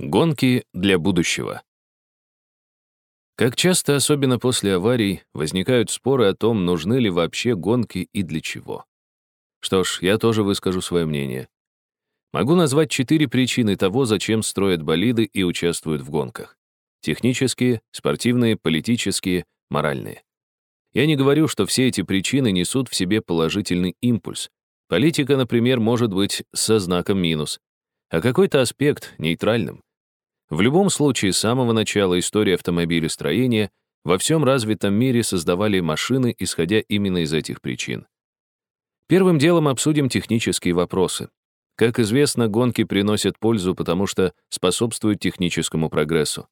Гонки для будущего. Как часто, особенно после аварий, возникают споры о том, нужны ли вообще гонки и для чего. Что ж, я тоже выскажу свое мнение. Могу назвать четыре причины того, зачем строят болиды и участвуют в гонках. Технические, спортивные, политические, моральные. Я не говорю, что все эти причины несут в себе положительный импульс. Политика, например, может быть со знаком минус, а какой-то аспект — нейтральным. В любом случае, с самого начала истории автомобилестроения во всем развитом мире создавали машины, исходя именно из этих причин. Первым делом обсудим технические вопросы. Как известно, гонки приносят пользу, потому что способствуют техническому прогрессу.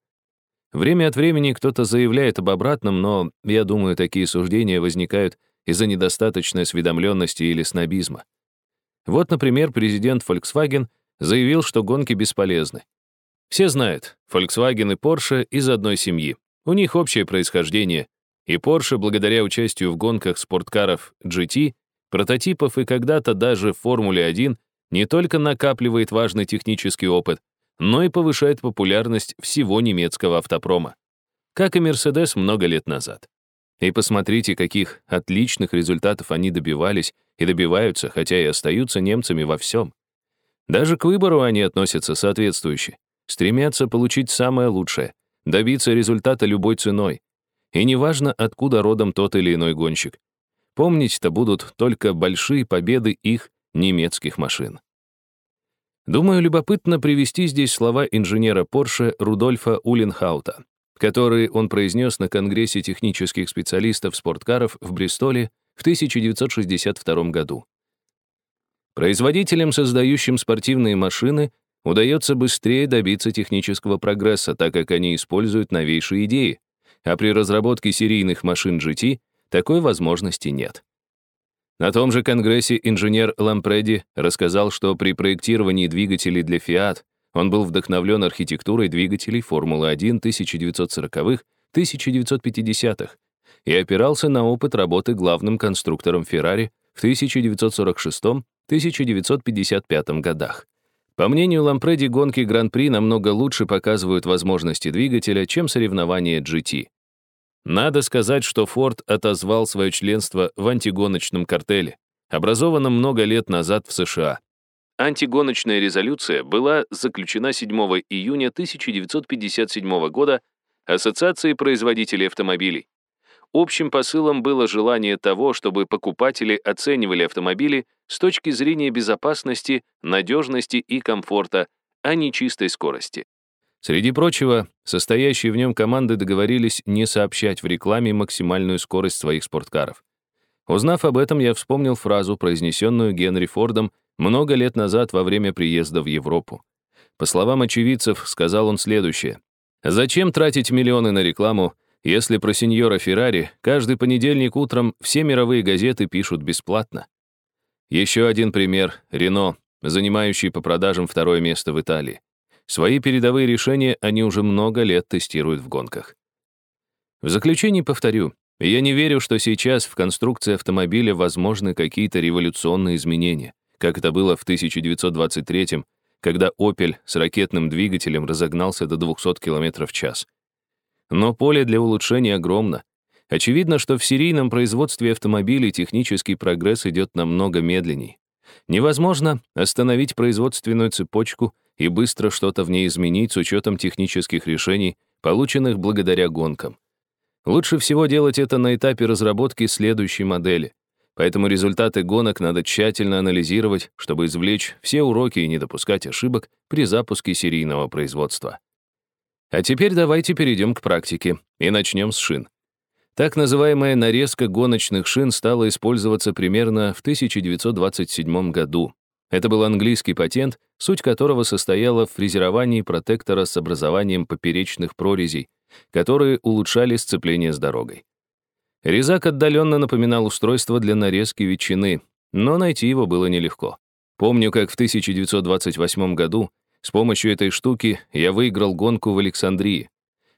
Время от времени кто-то заявляет об обратном, но, я думаю, такие суждения возникают из-за недостаточной осведомленности или снобизма. Вот, например, президент Volkswagen заявил, что гонки бесполезны. Все знают, Volkswagen и Porsche из одной семьи. У них общее происхождение. И Porsche, благодаря участию в гонках спорткаров GT, прототипов и когда-то даже в Формуле-1, не только накапливает важный технический опыт, но и повышает популярность всего немецкого автопрома. Как и Mercedes много лет назад. И посмотрите, каких отличных результатов они добивались и добиваются, хотя и остаются немцами во всем. Даже к выбору они относятся соответствующе. Стремятся получить самое лучшее, добиться результата любой ценой. И неважно, откуда родом тот или иной гонщик. Помнить-то будут только большие победы их немецких машин. Думаю, любопытно привести здесь слова инженера Porsche Рудольфа Улленхаута, которые он произнес на Конгрессе технических специалистов спорткаров в Бристоле в 1962 году. Производителям, создающим спортивные машины, удается быстрее добиться технического прогресса, так как они используют новейшие идеи, а при разработке серийных машин GT такой возможности нет. На том же конгрессе инженер Лампреди рассказал, что при проектировании двигателей для Fiat он был вдохновлен архитектурой двигателей Формулы-1 1940-х, 1950-х и опирался на опыт работы главным конструктором Ferrari в 1946-1955 годах. По мнению Лампреди, гонки Гран-при намного лучше показывают возможности двигателя, чем соревнования GT. Надо сказать, что Ford отозвал свое членство в антигоночном картеле, образованном много лет назад в США. Антигоночная резолюция была заключена 7 июня 1957 года Ассоциацией производителей автомобилей. Общим посылом было желание того, чтобы покупатели оценивали автомобили с точки зрения безопасности, надежности и комфорта, а не чистой скорости. Среди прочего, состоящие в нем команды договорились не сообщать в рекламе максимальную скорость своих спорткаров. Узнав об этом, я вспомнил фразу, произнесенную Генри Фордом много лет назад во время приезда в Европу. По словам очевидцев, сказал он следующее. «Зачем тратить миллионы на рекламу, если про сеньора Феррари каждый понедельник утром все мировые газеты пишут бесплатно. Еще один пример — Рено, занимающий по продажам второе место в Италии. Свои передовые решения они уже много лет тестируют в гонках. В заключение повторю, я не верю, что сейчас в конструкции автомобиля возможны какие-то революционные изменения, как это было в 1923 когда Opel с ракетным двигателем разогнался до 200 км в час. Но поле для улучшения огромно. Очевидно, что в серийном производстве автомобилей технический прогресс идет намного медленней. Невозможно остановить производственную цепочку и быстро что-то в ней изменить с учетом технических решений, полученных благодаря гонкам. Лучше всего делать это на этапе разработки следующей модели. Поэтому результаты гонок надо тщательно анализировать, чтобы извлечь все уроки и не допускать ошибок при запуске серийного производства. А теперь давайте перейдем к практике и начнем с шин. Так называемая нарезка гоночных шин стала использоваться примерно в 1927 году. Это был английский патент, суть которого состояла в фрезеровании протектора с образованием поперечных прорезей, которые улучшали сцепление с дорогой. Резак отдаленно напоминал устройство для нарезки ветчины, но найти его было нелегко. Помню, как в 1928 году с помощью этой штуки я выиграл гонку в Александрии.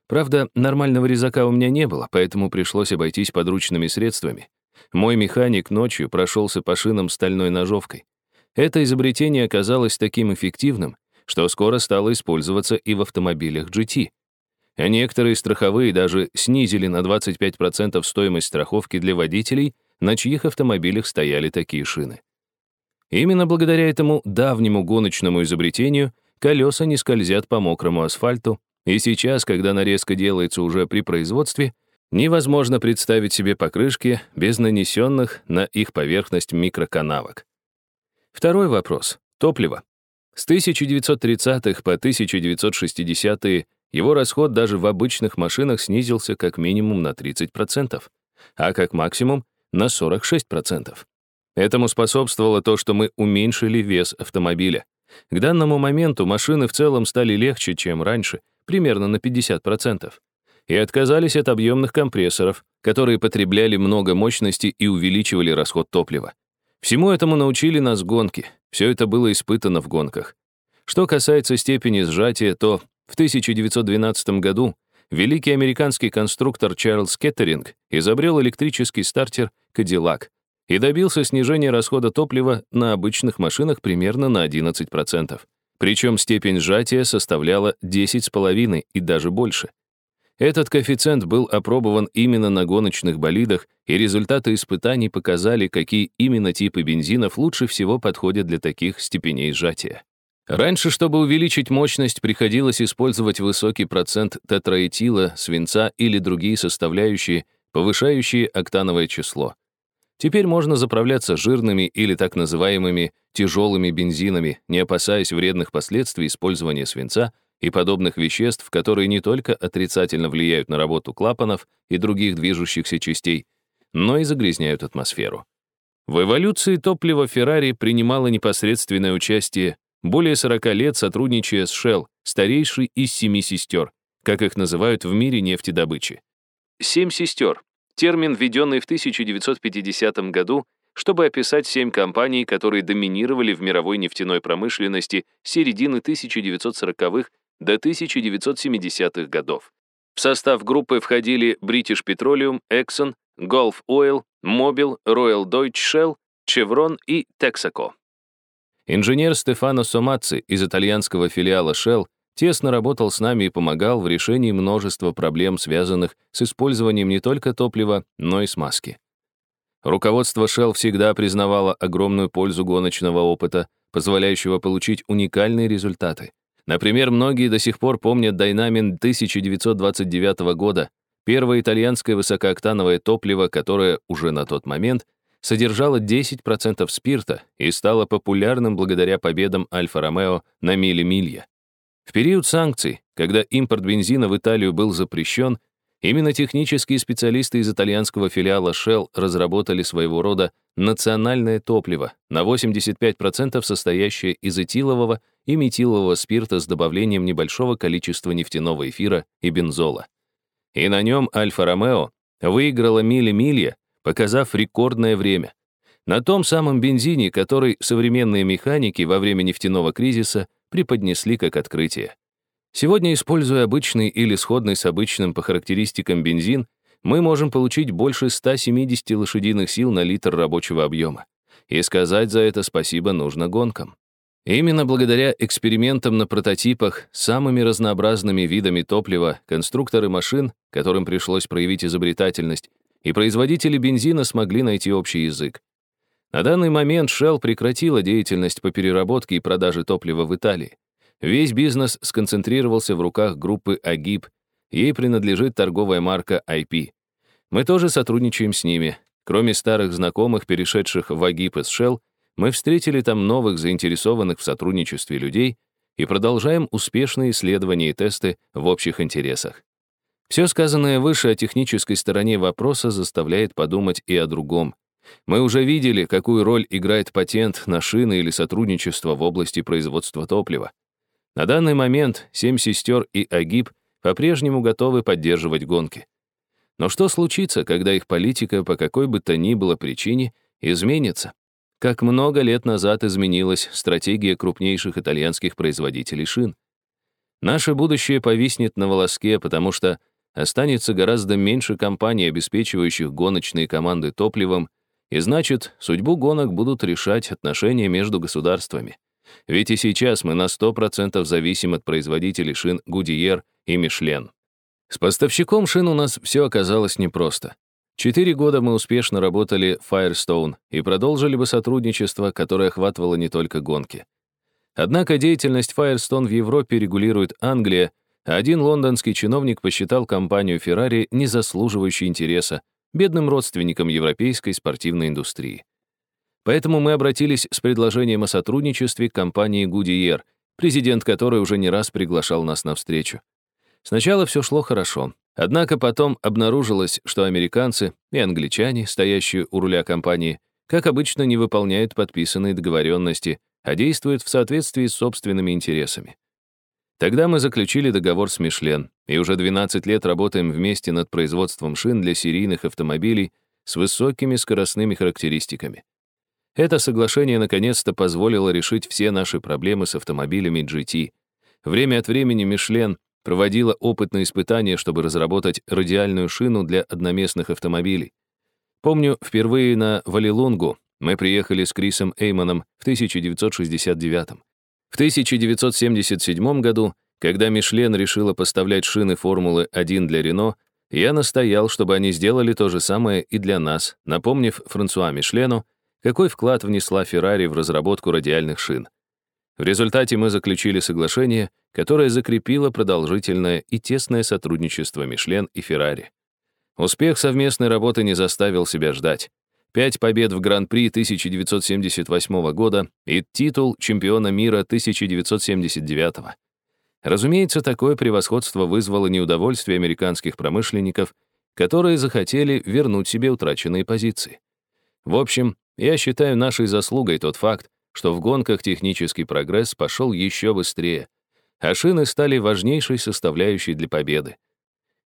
Правда, нормального резака у меня не было, поэтому пришлось обойтись подручными средствами. Мой механик ночью прошелся по шинам стальной ножовкой. Это изобретение оказалось таким эффективным, что скоро стало использоваться и в автомобилях GT. А некоторые страховые даже снизили на 25% стоимость страховки для водителей, на чьих автомобилях стояли такие шины. Именно благодаря этому давнему гоночному изобретению колеса не скользят по мокрому асфальту, и сейчас, когда нарезка делается уже при производстве, невозможно представить себе покрышки без нанесенных на их поверхность микроканавок. Второй вопрос — топливо. С 1930-х по 1960-е его расход даже в обычных машинах снизился как минимум на 30%, а как максимум на 46%. Этому способствовало то, что мы уменьшили вес автомобиля. К данному моменту машины в целом стали легче, чем раньше, примерно на 50%, и отказались от объемных компрессоров, которые потребляли много мощности и увеличивали расход топлива. Всему этому научили нас гонки. Все это было испытано в гонках. Что касается степени сжатия, то в 1912 году великий американский конструктор Чарльз Кеттеринг изобрел электрический стартер Cadillac и добился снижения расхода топлива на обычных машинах примерно на 11%. Причем степень сжатия составляла 10,5 и даже больше. Этот коэффициент был опробован именно на гоночных болидах, и результаты испытаний показали, какие именно типы бензинов лучше всего подходят для таких степеней сжатия. Раньше, чтобы увеличить мощность, приходилось использовать высокий процент тетраэтила, свинца или другие составляющие, повышающие октановое число. Теперь можно заправляться жирными или так называемыми тяжелыми бензинами, не опасаясь вредных последствий использования свинца и подобных веществ, которые не только отрицательно влияют на работу клапанов и других движущихся частей, но и загрязняют атмосферу. В эволюции топлива Ferrari принимало непосредственное участие более 40 лет сотрудничая с Shell, старейшей из семи сестер, как их называют в мире нефтедобычи. Семь сестер термин, введенный в 1950 году, чтобы описать семь компаний, которые доминировали в мировой нефтяной промышленности с середины 1940-х до 1970-х годов. В состав группы входили British Petroleum, Exxon, Gulf Oil, Mobil, Royal Deutsche Shell, Chevron и Texaco. Инженер Стефано Сомаци из итальянского филиала Shell тесно работал с нами и помогал в решении множества проблем, связанных с использованием не только топлива, но и смазки. Руководство Shell всегда признавало огромную пользу гоночного опыта, позволяющего получить уникальные результаты. Например, многие до сих пор помнят Дайнамин 1929 года, первое итальянское высокооктановое топливо, которое уже на тот момент содержало 10% спирта и стало популярным благодаря победам Альфа-Ромео на миле-милья. В период санкций, когда импорт бензина в Италию был запрещен, именно технические специалисты из итальянского филиала Shell разработали своего рода национальное топливо, на 85% состоящее из этилового и метилового спирта с добавлением небольшого количества нефтяного эфира и бензола. И на нем Альфа-Ромео выиграла мили-милья, показав рекордное время. На том самом бензине, который современные механики во время нефтяного кризиса преподнесли как открытие. Сегодня, используя обычный или сходный с обычным по характеристикам бензин, мы можем получить больше 170 лошадиных сил на литр рабочего объема. И сказать за это спасибо нужно гонкам. Именно благодаря экспериментам на прототипах с самыми разнообразными видами топлива конструкторы машин, которым пришлось проявить изобретательность, и производители бензина смогли найти общий язык. На данный момент Shell прекратила деятельность по переработке и продаже топлива в Италии. Весь бизнес сконцентрировался в руках группы Agip, ей принадлежит торговая марка IP. Мы тоже сотрудничаем с ними. Кроме старых знакомых, перешедших в Agip из Shell, мы встретили там новых заинтересованных в сотрудничестве людей и продолжаем успешные исследования и тесты в общих интересах. Все сказанное выше о технической стороне вопроса заставляет подумать и о другом — мы уже видели, какую роль играет патент на шины или сотрудничество в области производства топлива. На данный момент «Семь сестер» и «Агиб» по-прежнему готовы поддерживать гонки. Но что случится, когда их политика по какой бы то ни было причине изменится? Как много лет назад изменилась стратегия крупнейших итальянских производителей шин. Наше будущее повиснет на волоске, потому что останется гораздо меньше компаний, обеспечивающих гоночные команды топливом, и значит, судьбу гонок будут решать отношения между государствами. Ведь и сейчас мы на 100% зависим от производителей шин Goodyear и Michelin. С поставщиком шин у нас все оказалось непросто. Четыре года мы успешно работали в Firestone и продолжили бы сотрудничество, которое охватывало не только гонки. Однако деятельность Firestone в Европе регулирует Англия, а один лондонский чиновник посчитал компанию Ferrari не заслуживающей интереса, бедным родственником европейской спортивной индустрии. Поэтому мы обратились с предложением о сотрудничестве к компании Goodyear, президент которой уже не раз приглашал нас на встречу. Сначала все шло хорошо, однако потом обнаружилось, что американцы и англичане, стоящие у руля компании, как обычно, не выполняют подписанные договоренности, а действуют в соответствии с собственными интересами. Тогда мы заключили договор с Мишлен, и уже 12 лет работаем вместе над производством шин для серийных автомобилей с высокими скоростными характеристиками. Это соглашение наконец-то позволило решить все наши проблемы с автомобилями GT. Время от времени Мишлен проводила опытные испытания, чтобы разработать радиальную шину для одноместных автомобилей. Помню, впервые на Валилунгу мы приехали с Крисом Эймоном в 1969 В 1977 году, когда Мишлен решила поставлять шины Формулы-1 для Рено, я настоял, чтобы они сделали то же самое и для нас, напомнив Франсуа Мишлену, какой вклад внесла Феррари в разработку радиальных шин. В результате мы заключили соглашение, которое закрепило продолжительное и тесное сотрудничество Мишлен и Феррари. Успех совместной работы не заставил себя ждать. Пять побед в Гран-при 1978 года и титул чемпиона мира 1979. Разумеется, такое превосходство вызвало неудовольствие американских промышленников, которые захотели вернуть себе утраченные позиции. В общем, я считаю нашей заслугой тот факт, что в гонках технический прогресс пошел еще быстрее, а шины стали важнейшей составляющей для победы.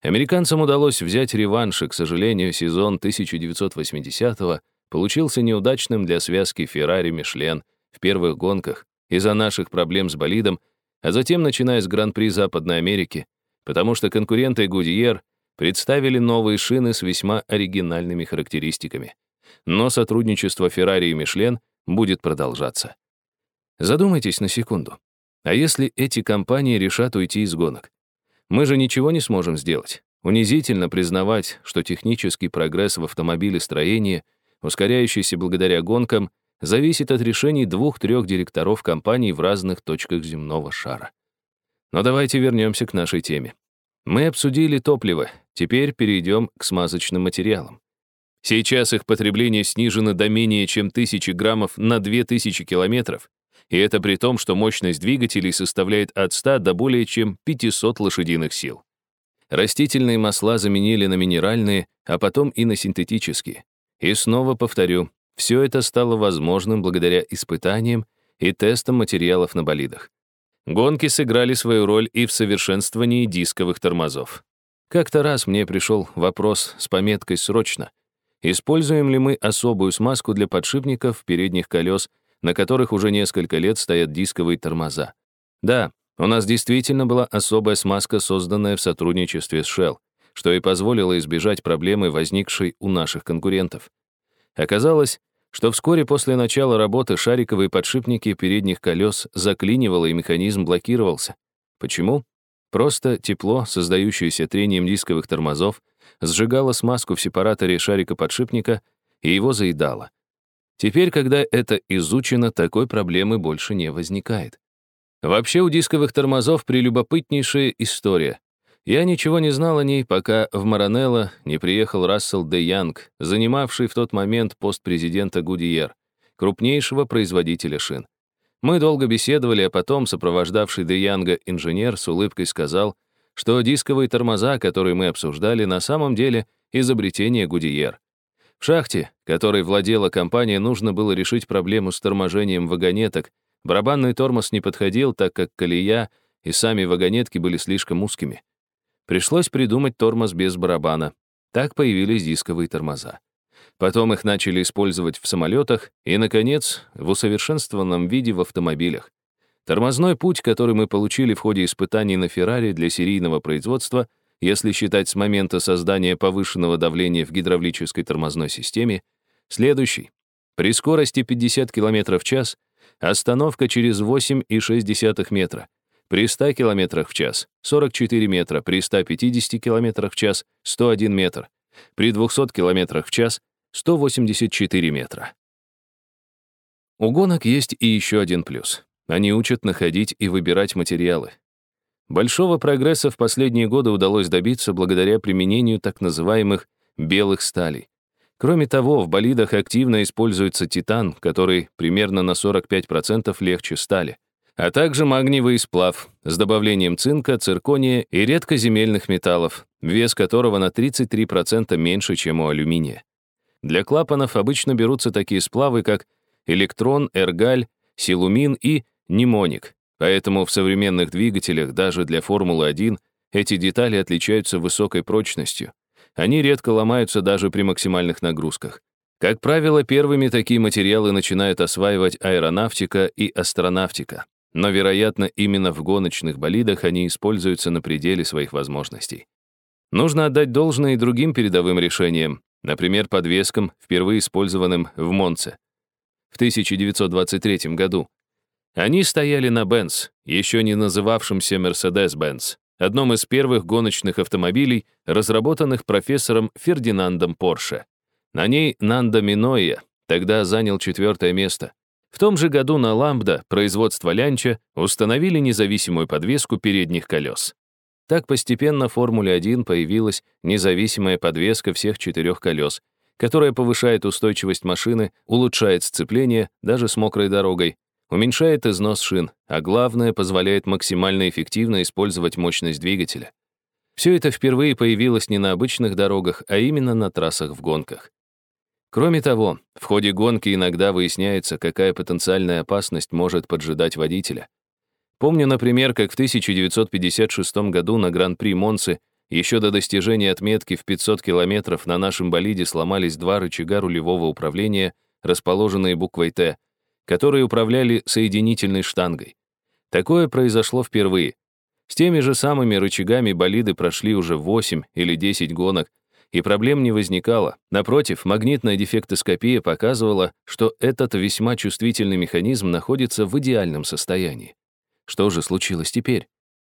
Американцам удалось взять реванш, и, к сожалению, сезон 1980-го получился неудачным для связки Феррари-Мишлен в первых гонках из-за наших проблем с болидом, а затем начиная с Гран-при Западной Америки, потому что конкуренты Гудьер представили новые шины с весьма оригинальными характеристиками. Но сотрудничество Феррари и Мишлен будет продолжаться. Задумайтесь на секунду. А если эти компании решат уйти из гонок? Мы же ничего не сможем сделать. Унизительно признавать, что технический прогресс в автомобилестроении, ускоряющийся благодаря гонкам, зависит от решений двух-трех директоров компаний в разных точках земного шара. Но давайте вернемся к нашей теме. Мы обсудили топливо, теперь перейдем к смазочным материалам. Сейчас их потребление снижено до менее чем 1000 граммов на 2000 километров, и это при том, что мощность двигателей составляет от 100 до более чем 500 лошадиных сил. Растительные масла заменили на минеральные, а потом и на синтетические. И снова повторю, все это стало возможным благодаря испытаниям и тестам материалов на болидах. Гонки сыграли свою роль и в совершенствовании дисковых тормозов. Как-то раз мне пришел вопрос с пометкой «Срочно». Используем ли мы особую смазку для подшипников передних колес на которых уже несколько лет стоят дисковые тормоза. Да, у нас действительно была особая смазка, созданная в сотрудничестве с Shell, что и позволило избежать проблемы, возникшей у наших конкурентов. Оказалось, что вскоре после начала работы шариковые подшипники передних колес заклинивало и механизм блокировался. Почему? Просто тепло, создающееся трением дисковых тормозов, сжигало смазку в сепараторе шарика подшипника и его заедало. Теперь, когда это изучено, такой проблемы больше не возникает. Вообще у дисковых тормозов прелюбопытнейшая история. Я ничего не знал о ней, пока в Маранелло не приехал Рассел Де Янг, занимавший в тот момент пост президента Гудиер, крупнейшего производителя шин. Мы долго беседовали, а потом сопровождавший Де Янга инженер с улыбкой сказал, что дисковые тормоза, которые мы обсуждали, на самом деле изобретение Гудиер. В шахте, которой владела компания, нужно было решить проблему с торможением вагонеток. Барабанный тормоз не подходил, так как колея и сами вагонетки были слишком узкими. Пришлось придумать тормоз без барабана. Так появились дисковые тормоза. Потом их начали использовать в самолетах и, наконец, в усовершенствованном виде в автомобилях. Тормозной путь, который мы получили в ходе испытаний на Феррари для серийного производства — если считать с момента создания повышенного давления в гидравлической тормозной системе, следующий. При скорости 50 км в час Остановка через 8,6 метра. При 100 км в час — 44 метра, при 150 км в час — 101 метр, при 200 км в час — 184 метра. У гонок есть и еще один плюс. Они учат находить и выбирать материалы. Большого прогресса в последние годы удалось добиться благодаря применению так называемых белых сталей. Кроме того, в болидах активно используется титан, который примерно на 45% легче стали, а также магниевый сплав с добавлением цинка, циркония и редкоземельных металлов, вес которого на 33% меньше, чем у алюминия. Для клапанов обычно берутся такие сплавы, как электрон, эргаль, силумин и немоник, поэтому в современных двигателях даже для Формулы-1 эти детали отличаются высокой прочностью. Они редко ломаются даже при максимальных нагрузках. Как правило, первыми такие материалы начинают осваивать аэронавтика и астронавтика. Но, вероятно, именно в гоночных болидах они используются на пределе своих возможностей. Нужно отдать должное и другим передовым решениям, например, подвескам, впервые использованным в Монце в 1923 году. Они стояли на Бенц, еще не называвшемся Mercedes-Benz, одном из первых гоночных автомобилей, разработанных профессором Фердинандом Порше. На ней Нандо Миноя тогда занял четвертое место. В том же году на Ламбда, производство Лянча, установили независимую подвеску передних колес. Так постепенно в Формуле-1 появилась независимая подвеска всех четырех колес, которая повышает устойчивость машины, улучшает сцепление даже с мокрой дорогой, уменьшает износ шин, а главное, позволяет максимально эффективно использовать мощность двигателя. Все это впервые появилось не на обычных дорогах, а именно на трассах в гонках. Кроме того, в ходе гонки иногда выясняется, какая потенциальная опасность может поджидать водителя. Помню, например, как в 1956 году на Гран-при Монцы еще до достижения отметки в 500 километров на нашем болиде сломались два рычага рулевого управления, расположенные буквой «Т», которые управляли соединительной штангой. Такое произошло впервые. С теми же самыми рычагами болиды прошли уже 8 или 10 гонок, и проблем не возникало. Напротив, магнитная дефектоскопия показывала, что этот весьма чувствительный механизм находится в идеальном состоянии. Что же случилось теперь?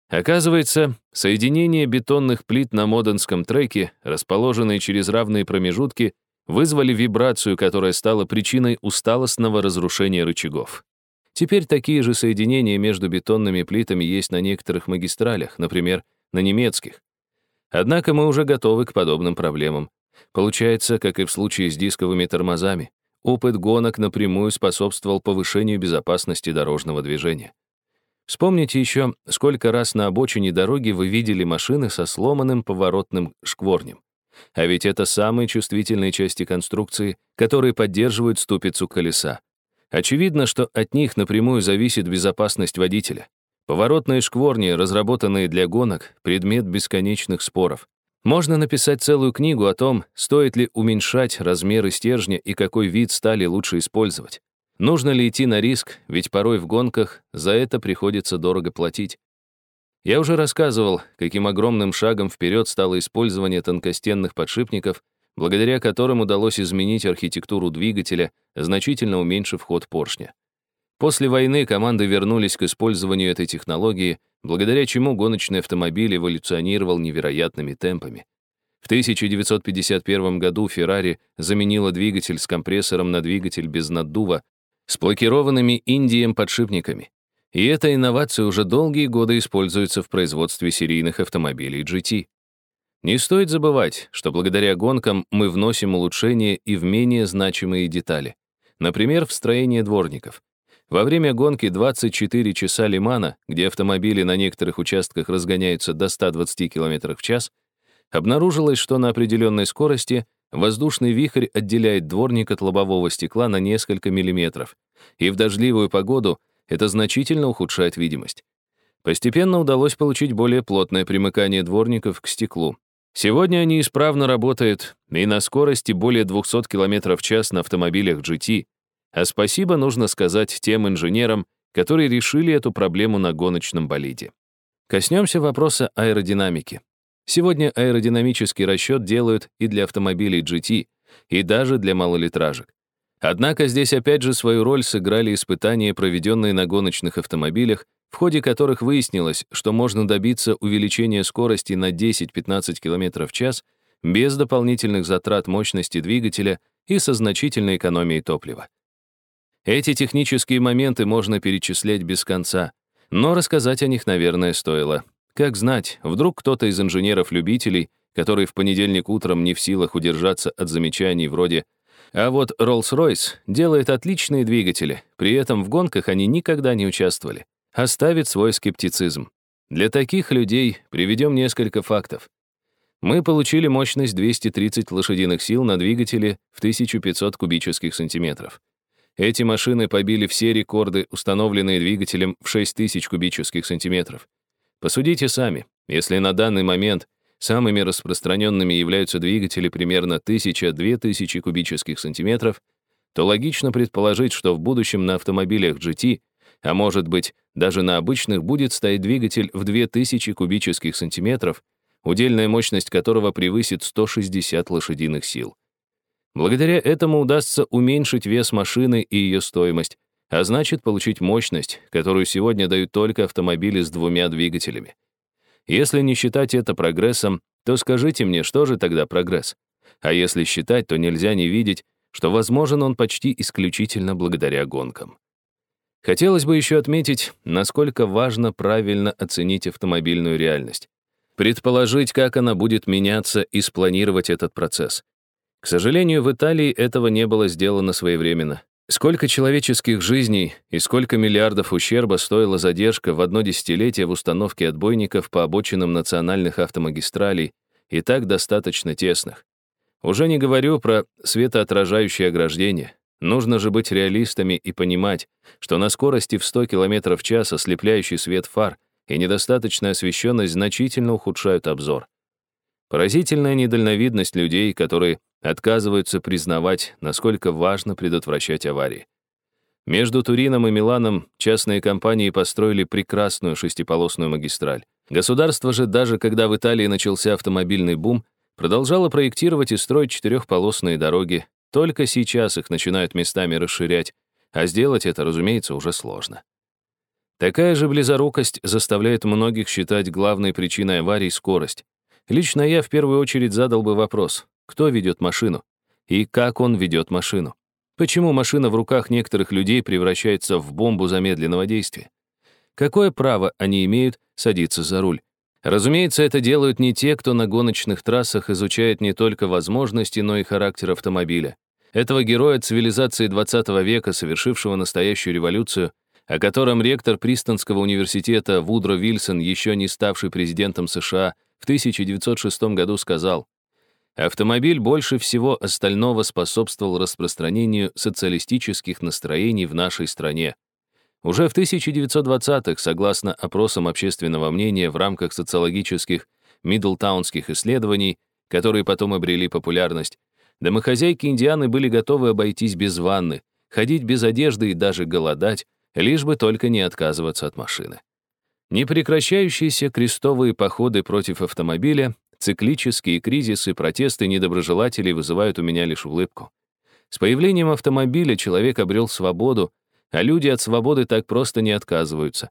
Оказывается, соединение бетонных плит на Моденском треке, расположенные через равные промежутки, вызвали вибрацию, которая стала причиной усталостного разрушения рычагов. Теперь такие же соединения между бетонными плитами есть на некоторых магистралях, например, на немецких. Однако мы уже готовы к подобным проблемам. Получается, как и в случае с дисковыми тормозами, опыт гонок напрямую способствовал повышению безопасности дорожного движения. Вспомните еще, сколько раз на обочине дороги вы видели машины со сломанным поворотным шкворнем. А ведь это самые чувствительные части конструкции, которые поддерживают ступицу колеса. Очевидно, что от них напрямую зависит безопасность водителя. Поворотные шкворни, разработанные для гонок, предмет бесконечных споров. Можно написать целую книгу о том, стоит ли уменьшать размеры стержня и какой вид стали лучше использовать. Нужно ли идти на риск, ведь порой в гонках за это приходится дорого платить. Я уже рассказывал, каким огромным шагом вперед стало использование тонкостенных подшипников, благодаря которым удалось изменить архитектуру двигателя, значительно уменьшив ход поршня. После войны команды вернулись к использованию этой технологии, благодаря чему гоночный автомобиль эволюционировал невероятными темпами. В 1951 году Ferrari заменила двигатель с компрессором на двигатель без наддува, с блокированными индием подшипниками. И эта инновация уже долгие годы используется в производстве серийных автомобилей GT. Не стоит забывать, что благодаря гонкам мы вносим улучшения и в менее значимые детали. Например, в строение дворников. Во время гонки 24 часа Лимана, где автомобили на некоторых участках разгоняются до 120 км в час, обнаружилось, что на определенной скорости Воздушный вихрь отделяет дворник от лобового стекла на несколько миллиметров, и в дождливую погоду это значительно ухудшает видимость. Постепенно удалось получить более плотное примыкание дворников к стеклу. Сегодня они исправно работают и на скорости более 200 км в час на автомобилях GT, а спасибо нужно сказать тем инженерам, которые решили эту проблему на гоночном болиде. Коснемся вопроса аэродинамики. Сегодня аэродинамический расчет делают и для автомобилей GT, и даже для малолитражек. Однако здесь опять же свою роль сыграли испытания, проведенные на гоночных автомобилях, в ходе которых выяснилось, что можно добиться увеличения скорости на 10-15 км в час без дополнительных затрат мощности двигателя и со значительной экономией топлива. Эти технические моменты можно перечислять без конца, но рассказать о них, наверное, стоило. Как знать, вдруг кто-то из инженеров-любителей, который в понедельник утром не в силах удержаться от замечаний вроде а вот Rolls-Royce делает отличные двигатели, при этом в гонках они никогда не участвовали. Оставит свой скептицизм. Для таких людей приведем несколько фактов. Мы получили мощность 230 лошадиных сил на двигателе в 1500 кубических сантиметров. Эти машины побили все рекорды, установленные двигателем в 6000 кубических сантиметров. Посудите сами, если на данный момент Самыми распространенными являются двигатели примерно 1000-2000 кубических сантиметров, то логично предположить, что в будущем на автомобилях GT, а может быть, даже на обычных будет стоять двигатель в 2000 кубических сантиметров, удельная мощность которого превысит 160 лошадиных сил. Благодаря этому удастся уменьшить вес машины и ее стоимость, а значит получить мощность, которую сегодня дают только автомобили с двумя двигателями. Если не считать это прогрессом, то скажите мне, что же тогда прогресс? А если считать, то нельзя не видеть, что возможен он почти исключительно благодаря гонкам. Хотелось бы еще отметить, насколько важно правильно оценить автомобильную реальность. Предположить, как она будет меняться и спланировать этот процесс. К сожалению, в Италии этого не было сделано своевременно. Сколько человеческих жизней и сколько миллиардов ущерба стоила задержка в одно десятилетие в установке отбойников по обочинам национальных автомагистралей, и так достаточно тесных. Уже не говорю про светоотражающее ограждение. Нужно же быть реалистами и понимать, что на скорости в 100 км в час ослепляющий свет фар и недостаточная освещенность значительно ухудшают обзор. Поразительная недальновидность людей, которые отказываются признавать, насколько важно предотвращать аварии. Между Турином и Миланом частные компании построили прекрасную шестиполосную магистраль. Государство же, даже когда в Италии начался автомобильный бум, продолжало проектировать и строить четырехполосные дороги. Только сейчас их начинают местами расширять, а сделать это, разумеется, уже сложно. Такая же близорукость заставляет многих считать главной причиной аварий скорость. Лично я в первую очередь задал бы вопрос, кто ведет машину? И как он ведет машину? Почему машина в руках некоторых людей превращается в бомбу замедленного действия? Какое право они имеют садиться за руль? Разумеется, это делают не те, кто на гоночных трассах изучает не только возможности, но и характер автомобиля. Этого героя цивилизации 20 века, совершившего настоящую революцию, о котором ректор Пристонского университета Вудро Вильсон, еще не ставший президентом США, в 1906 году сказал, Автомобиль больше всего остального способствовал распространению социалистических настроений в нашей стране. Уже в 1920-х, согласно опросам общественного мнения в рамках социологических мидлтаунских исследований, которые потом обрели популярность, домохозяйки Индианы были готовы обойтись без ванны, ходить без одежды и даже голодать, лишь бы только не отказываться от машины. Непрекращающиеся крестовые походы против автомобиля Циклические кризисы, протесты недоброжелателей вызывают у меня лишь улыбку. С появлением автомобиля человек обрел свободу, а люди от свободы так просто не отказываются.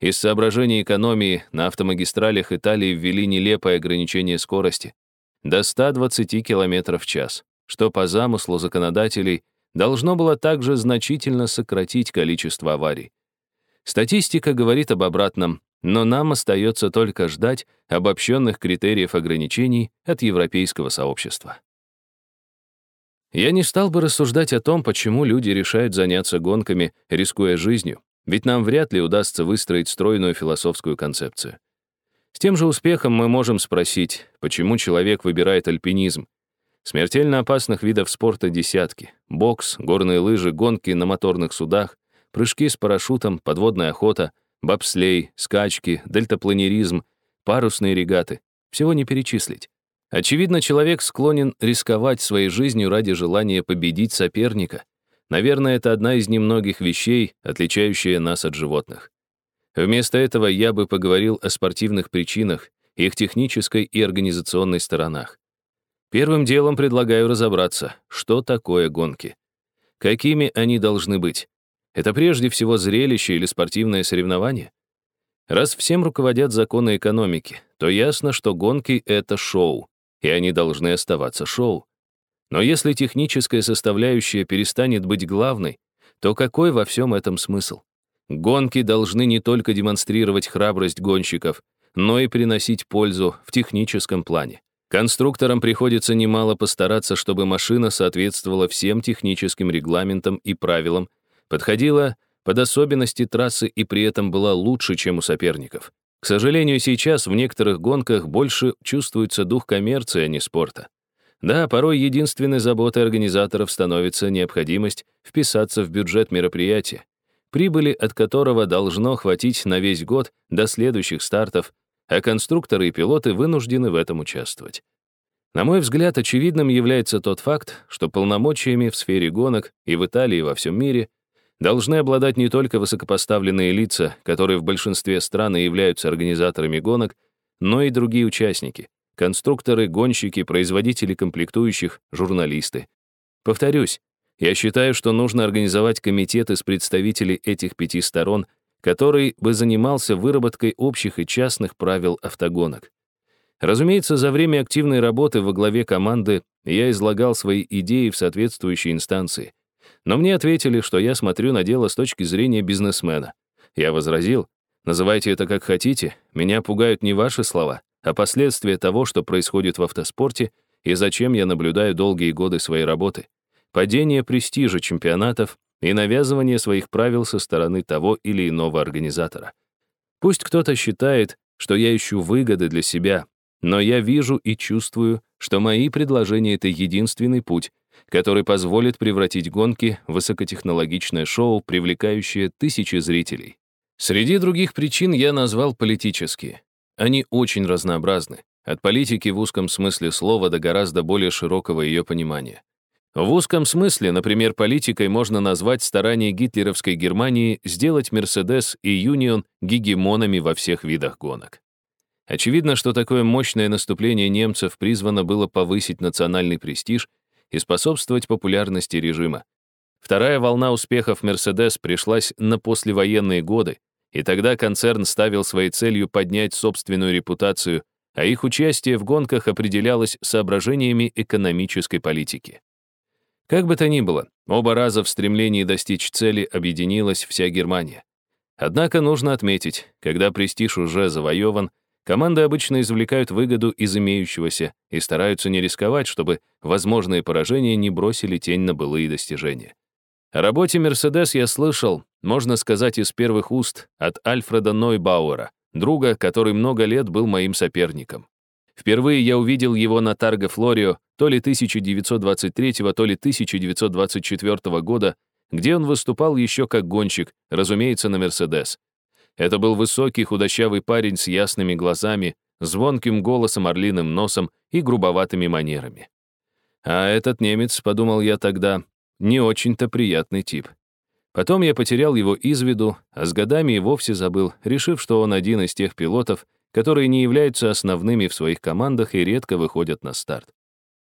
Из соображений экономии на автомагистралях Италии ввели нелепое ограничение скорости до 120 км в час, что по замыслу законодателей должно было также значительно сократить количество аварий. Статистика говорит об обратном. Но нам остается только ждать обобщенных критериев ограничений от европейского сообщества. Я не стал бы рассуждать о том, почему люди решают заняться гонками, рискуя жизнью, ведь нам вряд ли удастся выстроить стройную философскую концепцию. С тем же успехом мы можем спросить, почему человек выбирает альпинизм. Смертельно опасных видов спорта десятки. Бокс, горные лыжи, гонки на моторных судах, прыжки с парашютом, подводная охота — бобслей, скачки, дельтапланеризм, парусные регаты. Всего не перечислить. Очевидно, человек склонен рисковать своей жизнью ради желания победить соперника. Наверное, это одна из немногих вещей, отличающая нас от животных. Вместо этого я бы поговорил о спортивных причинах, их технической и организационной сторонах. Первым делом предлагаю разобраться, что такое гонки. Какими они должны быть? Это прежде всего зрелище или спортивное соревнование? Раз всем руководят законы экономики, то ясно, что гонки — это шоу, и они должны оставаться шоу. Но если техническая составляющая перестанет быть главной, то какой во всем этом смысл? Гонки должны не только демонстрировать храбрость гонщиков, но и приносить пользу в техническом плане. Конструкторам приходится немало постараться, чтобы машина соответствовала всем техническим регламентам и правилам, подходила под особенности трассы и при этом была лучше, чем у соперников. К сожалению, сейчас в некоторых гонках больше чувствуется дух коммерции, а не спорта. Да, порой единственной заботой организаторов становится необходимость вписаться в бюджет мероприятия, прибыли от которого должно хватить на весь год до следующих стартов, а конструкторы и пилоты вынуждены в этом участвовать. На мой взгляд, очевидным является тот факт, что полномочиями в сфере гонок и в Италии, и во всем мире должны обладать не только высокопоставленные лица, которые в большинстве стран и являются организаторами гонок, но и другие участники — конструкторы, гонщики, производители комплектующих, журналисты. Повторюсь, я считаю, что нужно организовать комитет из представителей этих пяти сторон, который бы занимался выработкой общих и частных правил автогонок. Разумеется, за время активной работы во главе команды я излагал свои идеи в соответствующей инстанции. Но мне ответили, что я смотрю на дело с точки зрения бизнесмена. Я возразил, называйте это как хотите, меня пугают не ваши слова, а последствия того, что происходит в автоспорте и зачем я наблюдаю долгие годы своей работы. Падение престижа чемпионатов и навязывание своих правил со стороны того или иного организатора. Пусть кто-то считает, что я ищу выгоды для себя, но я вижу и чувствую, что мои предложения — это единственный путь, который позволит превратить гонки в высокотехнологичное шоу, привлекающее тысячи зрителей. Среди других причин я назвал политические. Они очень разнообразны, от политики в узком смысле слова до гораздо более широкого ее понимания. В узком смысле, например, политикой можно назвать старание гитлеровской Германии сделать Мерседес и Юнион гегемонами во всех видах гонок. Очевидно, что такое мощное наступление немцев призвано было повысить национальный престиж и способствовать популярности режима. Вторая волна успехов Мерседес пришлась на послевоенные годы, и тогда концерн ставил своей целью поднять собственную репутацию, а их участие в гонках определялось соображениями экономической политики. Как бы то ни было, оба раза в стремлении достичь цели объединилась вся Германия. Однако нужно отметить, когда престиж уже завоеван, команды обычно извлекают выгоду из имеющегося и стараются не рисковать, чтобы возможные поражения не бросили тень на былые достижения. О работе «Мерседес» я слышал, можно сказать, из первых уст от Альфреда Нойбауэра, друга, который много лет был моим соперником. Впервые я увидел его на Тарго Флорио то ли 1923, то ли 1924 года, где он выступал еще как гонщик, разумеется, на «Мерседес». Это был высокий худощавый парень с ясными глазами, звонким голосом, орлиным носом и грубоватыми манерами. А этот немец, подумал я тогда, не очень-то приятный тип. Потом я потерял его из виду, а с годами и вовсе забыл, решив, что он один из тех пилотов, которые не являются основными в своих командах и редко выходят на старт.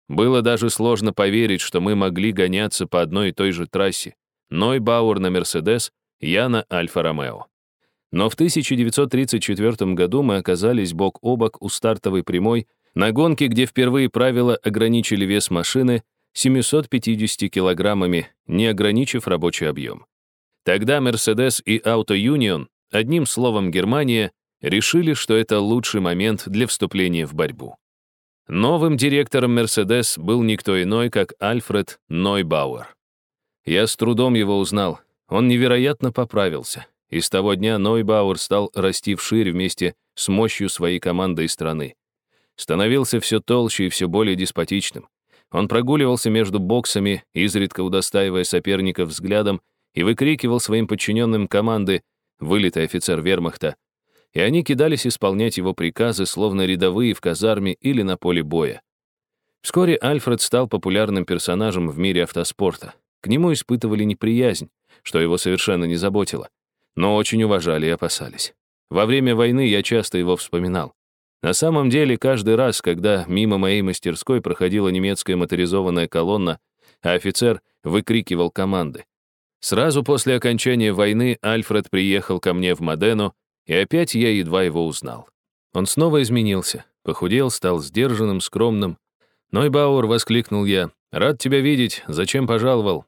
Было даже сложно поверить, что мы могли гоняться по одной и той же трассе. Ной Бауэр на «Мерседес», я на «Альфа-Ромео». Но в 1934 году мы оказались бок о бок у стартовой прямой на гонке, где впервые правила ограничили вес машины 750 килограммами, не ограничив рабочий объем. Тогда Mercedes и Auto Union, одним словом Германия, решили, что это лучший момент для вступления в борьбу. Новым директором Mercedes был никто иной, как Альфред Нойбауэр. Я с трудом его узнал. Он невероятно поправился. И с того дня Нойбауэр стал расти вширь вместе с мощью своей команды и страны. Становился все толще и все более деспотичным. Он прогуливался между боксами, изредка удостаивая соперников взглядом, и выкрикивал своим подчиненным команды, вылитый офицер вермахта, и они кидались исполнять его приказы, словно рядовые в казарме или на поле боя. Вскоре Альфред стал популярным персонажем в мире автоспорта. К нему испытывали неприязнь, что его совершенно не заботило, но очень уважали и опасались. Во время войны я часто его вспоминал. На самом деле, каждый раз, когда мимо моей мастерской проходила немецкая моторизованная колонна, а офицер выкрикивал команды. Сразу после окончания войны Альфред приехал ко мне в Модену, и опять я едва его узнал. Он снова изменился, похудел, стал сдержанным, скромным. «Нойбауэр», — воскликнул я, — «рад тебя видеть, зачем пожаловал?»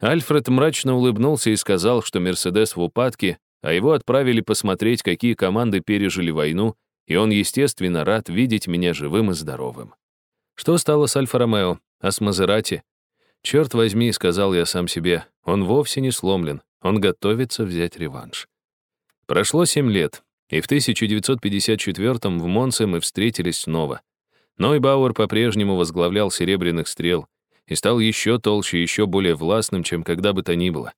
Альфред мрачно улыбнулся и сказал, что «Мерседес» в упадке, а его отправили посмотреть, какие команды пережили войну, и он, естественно, рад видеть меня живым и здоровым. Что стало с Альфа-Ромео, а с Мазерати? Черт возьми, сказал я сам себе, он вовсе не сломлен, он готовится взять реванш. Прошло семь лет, и в 1954 в Монце мы встретились снова. Нойбауэр по-прежнему возглавлял «Серебряных стрел» и стал еще толще, еще более властным, чем когда бы то ни было.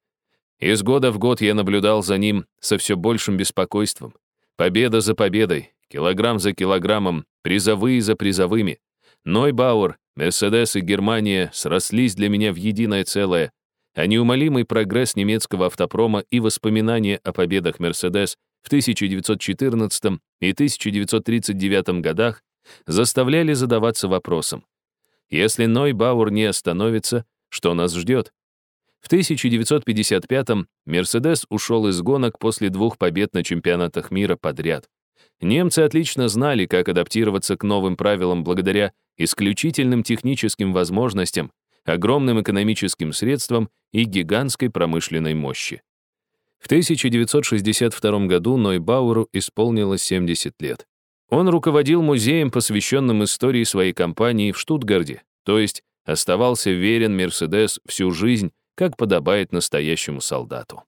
Из года в год я наблюдал за ним со все большим беспокойством. Победа за победой, килограмм за килограммом, призовые за призовыми. Нойбауэр, Мерседес и Германия срослись для меня в единое целое, а неумолимый прогресс немецкого автопрома и воспоминания о победах Мерседес в 1914 и 1939 годах заставляли задаваться вопросом. Если Нойбауэр не остановится, что нас ждет? В 1955-м Мерседес ушел из гонок после двух побед на чемпионатах мира подряд. Немцы отлично знали, как адаптироваться к новым правилам благодаря исключительным техническим возможностям, огромным экономическим средствам и гигантской промышленной мощи. В 1962 году Нойбауэру исполнилось 70 лет. Он руководил музеем, посвященным истории своей компании в Штутгарде, то есть оставался верен Мерседес всю жизнь, как подобает настоящему солдату.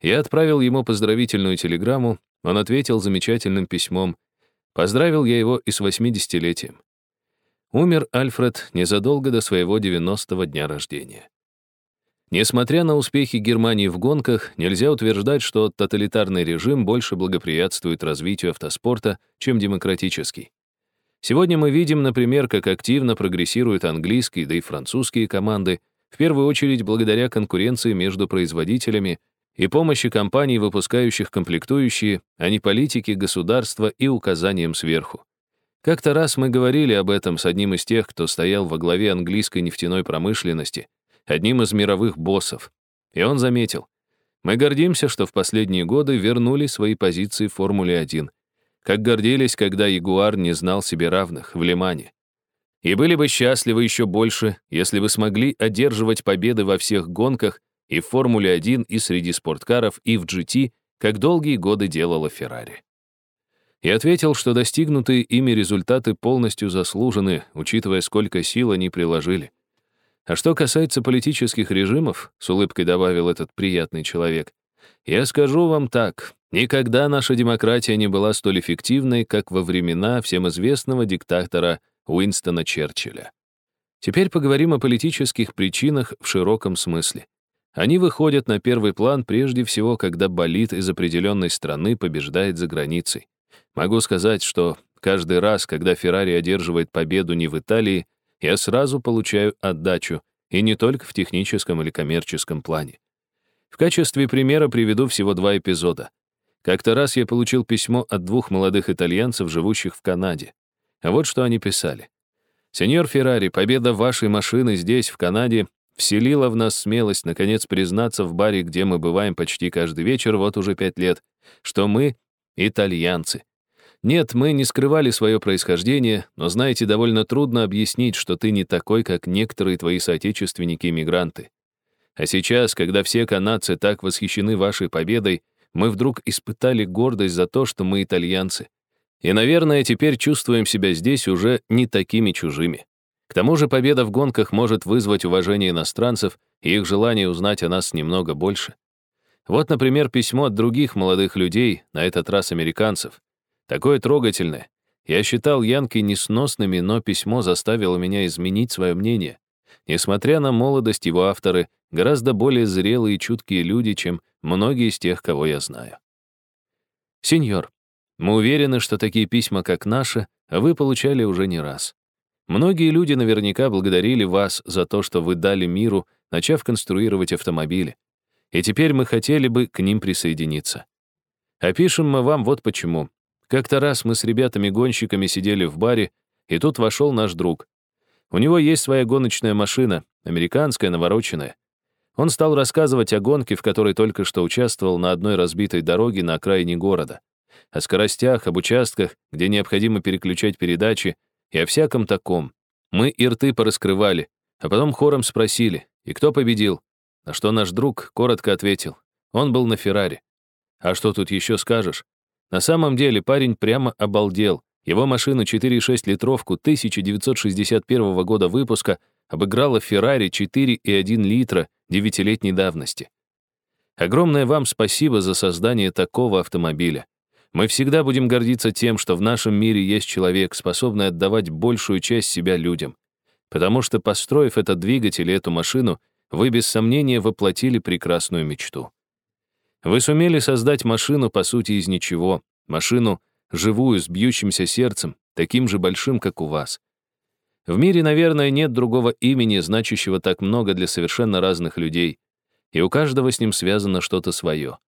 Я отправил ему поздравительную телеграмму, он ответил замечательным письмом. Поздравил я его и с 80-летием. Умер Альфред незадолго до своего 90-го дня рождения. Несмотря на успехи Германии в гонках, нельзя утверждать, что тоталитарный режим больше благоприятствует развитию автоспорта, чем демократический. Сегодня мы видим, например, как активно прогрессируют английские, да и французские команды, в первую очередь благодаря конкуренции между производителями и помощи компаний, выпускающих комплектующие, а не политики государства и указаниям сверху. Как-то раз мы говорили об этом с одним из тех, кто стоял во главе английской нефтяной промышленности, одним из мировых боссов. И он заметил, мы гордимся, что в последние годы вернули свои позиции в Формуле-1, как гордились, когда Ягуар не знал себе равных в Лимане. И были бы счастливы еще больше, если бы смогли одерживать победы во всех гонках и в Формуле-1, и среди спорткаров, и в GT, как долгие годы делала Феррари. И ответил, что достигнутые ими результаты полностью заслужены, учитывая, сколько сил они приложили. А что касается политических режимов, с улыбкой добавил этот приятный человек, я скажу вам так, никогда наша демократия не была столь эффективной, как во времена всем известного диктатора Уинстона Черчилля. Теперь поговорим о политических причинах в широком смысле. Они выходят на первый план прежде всего, когда болит из определенной страны побеждает за границей. Могу сказать, что каждый раз, когда Феррари одерживает победу не в Италии, я сразу получаю отдачу, и не только в техническом или коммерческом плане. В качестве примера приведу всего два эпизода. Как-то раз я получил письмо от двух молодых итальянцев, живущих в Канаде. А вот что они писали. «Сеньор Феррари, победа вашей машины здесь, в Канаде, вселила в нас смелость, наконец, признаться в баре, где мы бываем почти каждый вечер, вот уже пять лет, что мы — итальянцы. Нет, мы не скрывали свое происхождение, но, знаете, довольно трудно объяснить, что ты не такой, как некоторые твои соотечественники-иммигранты. А сейчас, когда все канадцы так восхищены вашей победой, мы вдруг испытали гордость за то, что мы итальянцы. И, наверное, теперь чувствуем себя здесь уже не такими чужими. К тому же победа в гонках может вызвать уважение иностранцев и их желание узнать о нас немного больше. Вот, например, письмо от других молодых людей, на этот раз американцев. Такое трогательное. Я считал Янки несносными, но письмо заставило меня изменить свое мнение. Несмотря на молодость, его авторы гораздо более зрелые и чуткие люди, чем многие из тех, кого я знаю. Сеньор, мы уверены, что такие письма, как наши, вы получали уже не раз. Многие люди наверняка благодарили вас за то, что вы дали миру, начав конструировать автомобили. И теперь мы хотели бы к ним присоединиться. Опишем мы вам вот почему. Как-то раз мы с ребятами-гонщиками сидели в баре, и тут вошел наш друг. У него есть своя гоночная машина, американская, навороченная. Он стал рассказывать о гонке, в которой только что участвовал на одной разбитой дороге на окраине города. О скоростях, об участках, где необходимо переключать передачи, и о всяком таком. Мы и рты пораскрывали, а потом хором спросили, и кто победил? На что наш друг коротко ответил. Он был на Феррари. А что тут еще скажешь? На самом деле парень прямо обалдел. Его машину 4,6 литровку 1961 года выпуска обыграла Феррари 4,1 литра девятилетней давности. Огромное вам спасибо за создание такого автомобиля. Мы всегда будем гордиться тем, что в нашем мире есть человек, способный отдавать большую часть себя людям. Потому что, построив этот двигатель и эту машину, вы без сомнения воплотили прекрасную мечту. Вы сумели создать машину, по сути, из ничего, машину, живую, с бьющимся сердцем, таким же большим, как у вас. В мире, наверное, нет другого имени, значащего так много для совершенно разных людей, и у каждого с ним связано что-то свое.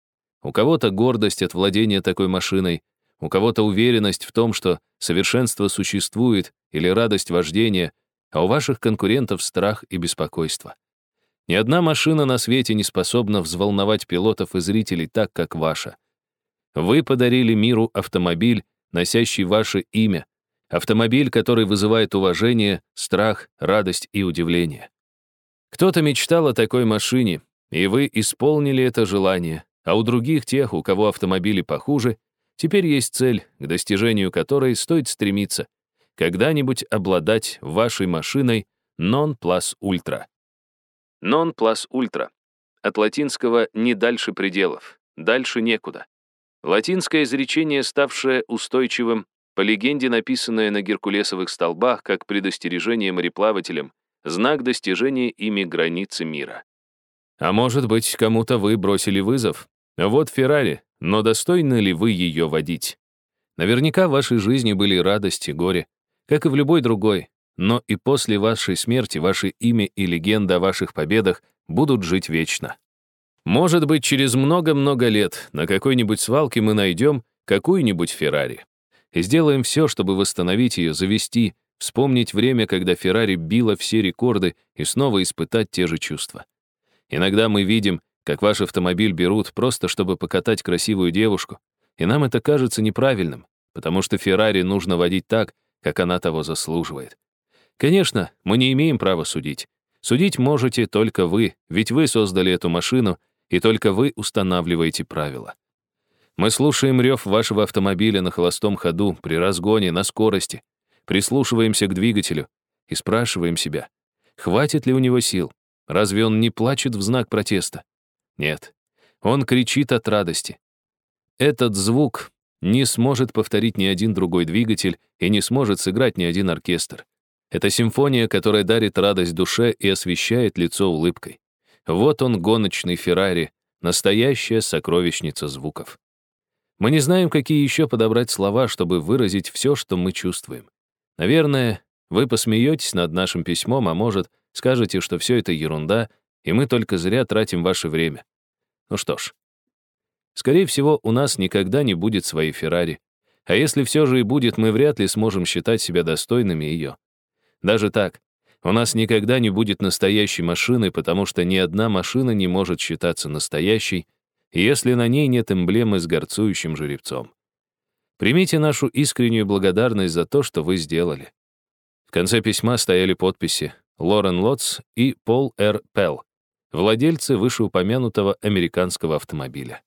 У кого-то гордость от владения такой машиной, у кого-то уверенность в том, что совершенство существует, или радость вождения, а у ваших конкурентов страх и беспокойство. Ни одна машина на свете не способна взволновать пилотов и зрителей так, как ваша. Вы подарили миру автомобиль, носящий ваше имя, автомобиль, который вызывает уважение, страх, радость и удивление. Кто-то мечтал о такой машине, и вы исполнили это желание, а у других, тех, у кого автомобили похуже, теперь есть цель, к достижению которой стоит стремиться — когда-нибудь обладать вашей машиной non plus ultra. Non plus ultra. От латинского «не дальше пределов», «дальше некуда». Латинское изречение, ставшее устойчивым, по легенде написанное на геркулесовых столбах как предостережение мореплавателям, знак достижения ими границы мира. А может быть, кому-то вы бросили вызов? Вот Феррари, но достойны ли вы ее водить? Наверняка в вашей жизни были радости, горе, как и в любой другой, но и после вашей смерти ваше имя и легенда о ваших победах будут жить вечно. Может быть, через много-много лет на какой-нибудь свалке мы найдем какую-нибудь Феррари и сделаем все, чтобы восстановить ее, завести, вспомнить время, когда Феррари била все рекорды и снова испытать те же чувства. Иногда мы видим, как ваш автомобиль берут просто, чтобы покатать красивую девушку, и нам это кажется неправильным, потому что Феррари нужно водить так, как она того заслуживает. Конечно, мы не имеем права судить. Судить можете только вы, ведь вы создали эту машину, и только вы устанавливаете правила. Мы слушаем рев вашего автомобиля на холостом ходу, при разгоне, на скорости, прислушиваемся к двигателю и спрашиваем себя, хватит ли у него сил, разве он не плачет в знак протеста? Нет, он кричит от радости. Этот звук не сможет повторить ни один другой двигатель и не сможет сыграть ни один оркестр. Это симфония, которая дарит радость душе и освещает лицо улыбкой. Вот он, гоночный Феррари, настоящая сокровищница звуков. Мы не знаем, какие еще подобрать слова, чтобы выразить все, что мы чувствуем. Наверное, вы посмеетесь над нашим письмом, а может, скажете, что все это ерунда, и мы только зря тратим ваше время. Ну что ж, скорее всего, у нас никогда не будет своей Феррари. А если все же и будет, мы вряд ли сможем считать себя достойными ее. Даже так, у нас никогда не будет настоящей машины, потому что ни одна машина не может считаться настоящей, если на ней нет эмблемы с горцующим жеребцом. Примите нашу искреннюю благодарность за то, что вы сделали. В конце письма стояли подписи Лорен Лотс и Пол Р. Пелл, владельцы вышеупомянутого американского автомобиля.